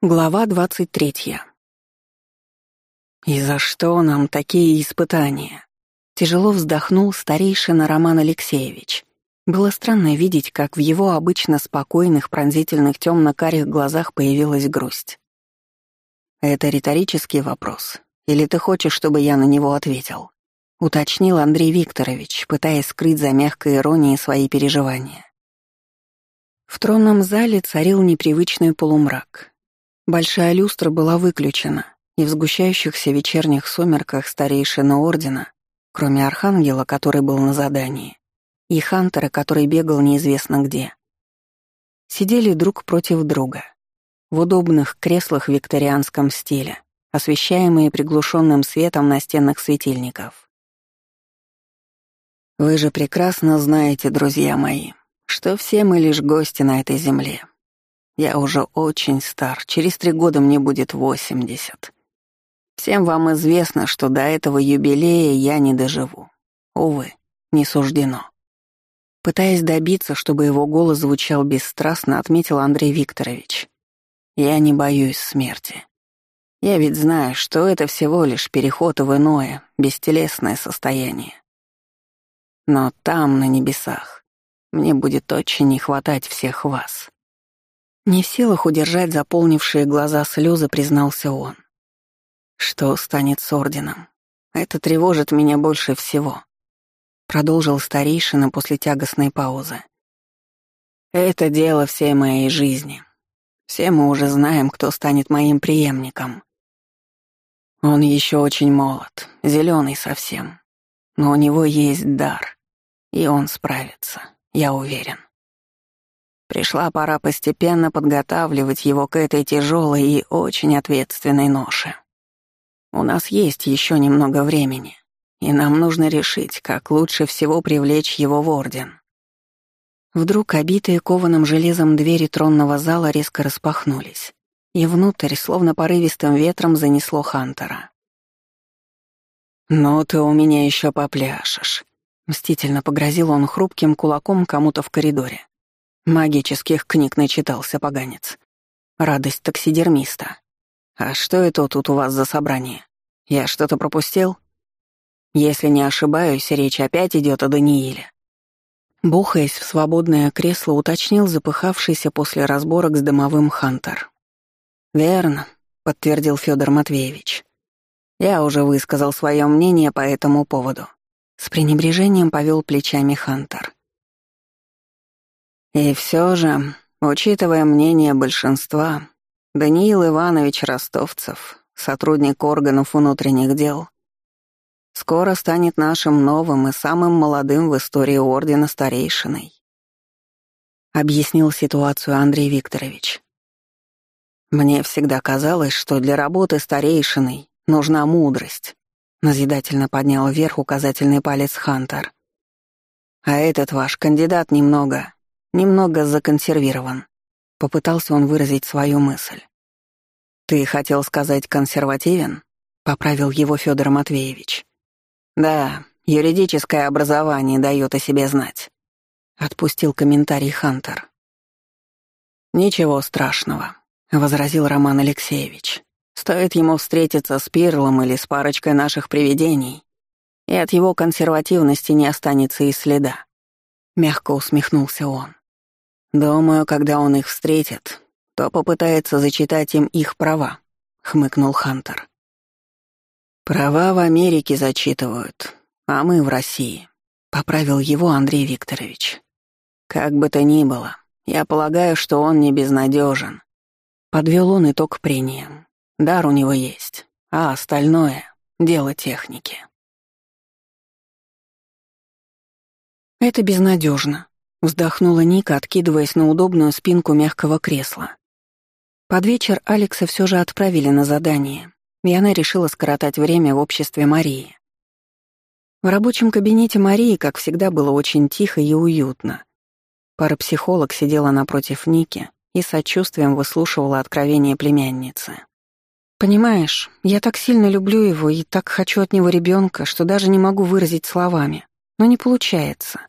Глава двадцать третья. «И за что нам такие испытания?» Тяжело вздохнул старейшина Роман Алексеевич. Было странно видеть, как в его обычно спокойных, пронзительных темно-карих глазах появилась грусть. «Это риторический вопрос. Или ты хочешь, чтобы я на него ответил?» — уточнил Андрей Викторович, пытаясь скрыть за мягкой иронией свои переживания. В тронном зале царил непривычный полумрак. Большая люстра была выключена, и в сгущающихся вечерних сумерках старейшина Ордена, кроме Архангела, который был на задании, и Хантера, который бегал неизвестно где, сидели друг против друга, в удобных креслах в викторианском стиле, освещаемые приглушенным светом настенных светильников. «Вы же прекрасно знаете, друзья мои, что все мы лишь гости на этой земле, я уже очень стар, через три года мне будет восемьдесят. Всем вам известно, что до этого юбилея я не доживу. Увы, не суждено. Пытаясь добиться, чтобы его голос звучал бесстрастно, отметил Андрей Викторович. Я не боюсь смерти. Я ведь знаю, что это всего лишь переход в иное, бестелесное состояние. Но там, на небесах, мне будет очень не хватать всех вас. Не в силах удержать заполнившие глаза слезы, признался он. Что станет с орденом? Это тревожит меня больше всего. Продолжил старейшина после тягостной паузы. Это дело всей моей жизни. Все мы уже знаем, кто станет моим преемником. Он еще очень молод, зеленый совсем. Но у него есть дар, и он справится, я уверен. Пришла пора постепенно подготавливать его к этой тяжелой и очень ответственной ноше. У нас есть еще немного времени, и нам нужно решить, как лучше всего привлечь его в Орден. Вдруг обитые кованым железом двери тронного зала резко распахнулись, и внутрь, словно порывистым ветром, занесло Хантера. «Ну ты у меня еще попляшешь», — мстительно погрозил он хрупким кулаком кому-то в коридоре. Магических книг начитался поганец. Радость таксидермиста. А что это тут у вас за собрание? Я что-то пропустил? Если не ошибаюсь, речь опять идет о Данииле. Бухаясь в свободное кресло, уточнил запыхавшийся после разборок с дымовым Хантер. «Верно», — подтвердил Федор Матвеевич. «Я уже высказал свое мнение по этому поводу». С пренебрежением повел плечами Хантер. И все же, учитывая мнение большинства, Даниил Иванович Ростовцев, сотрудник органов внутренних дел, скоро станет нашим новым и самым молодым в истории Ордена старейшиной. Объяснил ситуацию Андрей Викторович. Мне всегда казалось, что для работы старейшиной нужна мудрость. Назидательно поднял вверх указательный палец Хантер. А этот ваш кандидат немного немного законсервирован. Попытался он выразить свою мысль. «Ты хотел сказать консервативен?» — поправил его Федор Матвеевич. «Да, юридическое образование дает о себе знать», — отпустил комментарий Хантер. «Ничего страшного», — возразил Роман Алексеевич. «Стоит ему встретиться с Пирлом или с парочкой наших привидений, и от его консервативности не останется и следа», — мягко усмехнулся он. «Думаю, когда он их встретит, то попытается зачитать им их права», — хмыкнул Хантер. «Права в Америке зачитывают, а мы в России», — поправил его Андрей Викторович. «Как бы то ни было, я полагаю, что он не безнадежен. Подвел он итог прениям. Дар у него есть, а остальное — дело техники. «Это безнадежно, Вздохнула Ника, откидываясь на удобную спинку мягкого кресла. Под вечер Алекса все же отправили на задание, и она решила скоротать время в обществе Марии. В рабочем кабинете Марии, как всегда, было очень тихо и уютно. Парапсихолог сидела напротив Ники и сочувствием выслушивала откровения племянницы. «Понимаешь, я так сильно люблю его и так хочу от него ребенка, что даже не могу выразить словами. Но не получается.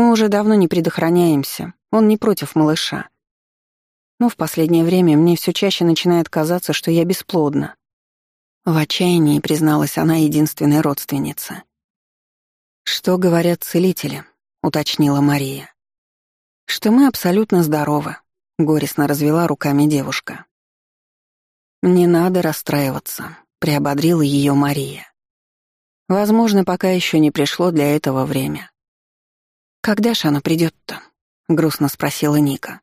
Мы уже давно не предохраняемся, он не против малыша. Но в последнее время мне все чаще начинает казаться, что я бесплодна. В отчаянии призналась она единственной родственнице. «Что говорят целители?» — уточнила Мария. «Что мы абсолютно здоровы», — горестно развела руками девушка. «Не надо расстраиваться», — приободрила ее Мария. «Возможно, пока еще не пришло для этого время». «Когда ж она придет-то?» — грустно спросила Ника.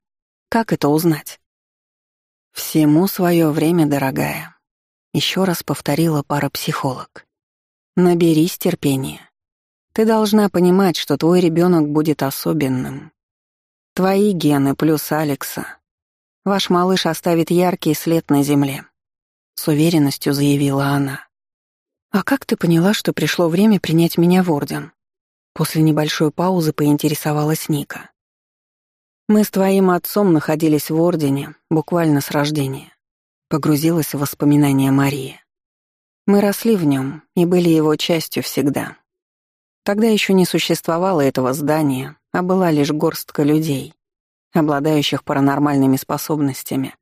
«Как это узнать?» «Всему свое время, дорогая», — еще раз повторила парапсихолог. «Наберись терпения. Ты должна понимать, что твой ребенок будет особенным. Твои гены плюс Алекса Ваш малыш оставит яркий след на земле», — с уверенностью заявила она. «А как ты поняла, что пришло время принять меня в орден?» После небольшой паузы поинтересовалась Ника. «Мы с твоим отцом находились в ордене буквально с рождения», — погрузилась в воспоминания Мария. «Мы росли в нем и были его частью всегда. Тогда еще не существовало этого здания, а была лишь горстка людей, обладающих паранормальными способностями,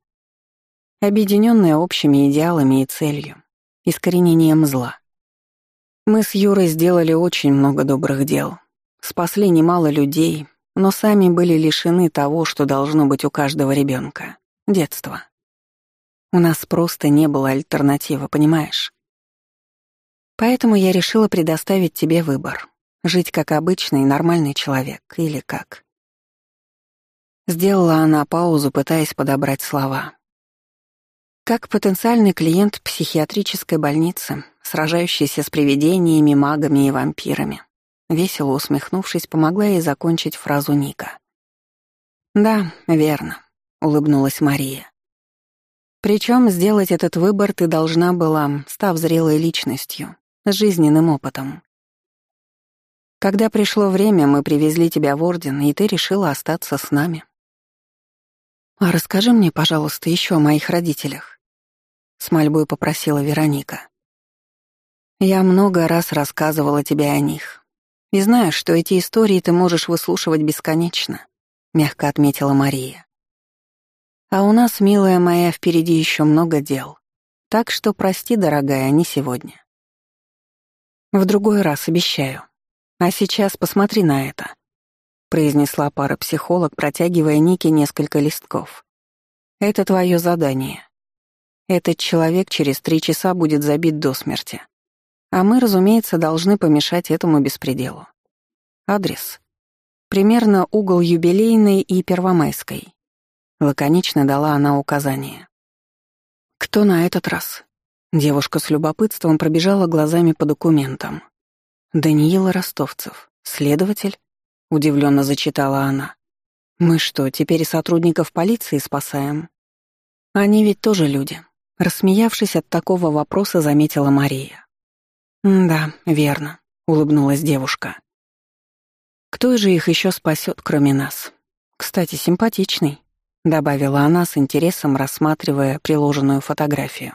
объединенные общими идеалами и целью, искоренением зла. Мы с Юрой сделали очень много добрых дел, спасли немало людей, но сами были лишены того, что должно быть у каждого ребенка — детства. У нас просто не было альтернативы, понимаешь? Поэтому я решила предоставить тебе выбор — жить как обычный нормальный человек или как. Сделала она паузу, пытаясь подобрать слова. Как потенциальный клиент психиатрической больницы, сражающийся с привидениями, магами и вампирами, весело усмехнувшись, помогла ей закончить фразу Ника. «Да, верно», — улыбнулась Мария. Причем сделать этот выбор ты должна была, став зрелой личностью, с жизненным опытом. Когда пришло время, мы привезли тебя в Орден, и ты решила остаться с нами. «А расскажи мне, пожалуйста, еще о моих родителях», — с мольбой попросила Вероника. «Я много раз рассказывала тебе о них. И знаю, что эти истории ты можешь выслушивать бесконечно», — мягко отметила Мария. «А у нас, милая моя, впереди еще много дел. Так что прости, дорогая, не сегодня. В другой раз обещаю. А сейчас посмотри на это произнесла парапсихолог, протягивая Нике несколько листков. «Это твое задание. Этот человек через три часа будет забит до смерти. А мы, разумеется, должны помешать этому беспределу. Адрес. Примерно угол юбилейной и первомайской. Лаконично дала она указание. «Кто на этот раз?» Девушка с любопытством пробежала глазами по документам. «Даниил Ростовцев. Следователь?» — удивленно зачитала она. «Мы что, теперь сотрудников полиции спасаем?» «Они ведь тоже люди», — рассмеявшись от такого вопроса, заметила Мария. «Да, верно», — улыбнулась девушка. «Кто же их еще спасет, кроме нас? Кстати, симпатичный», — добавила она с интересом, рассматривая приложенную фотографию.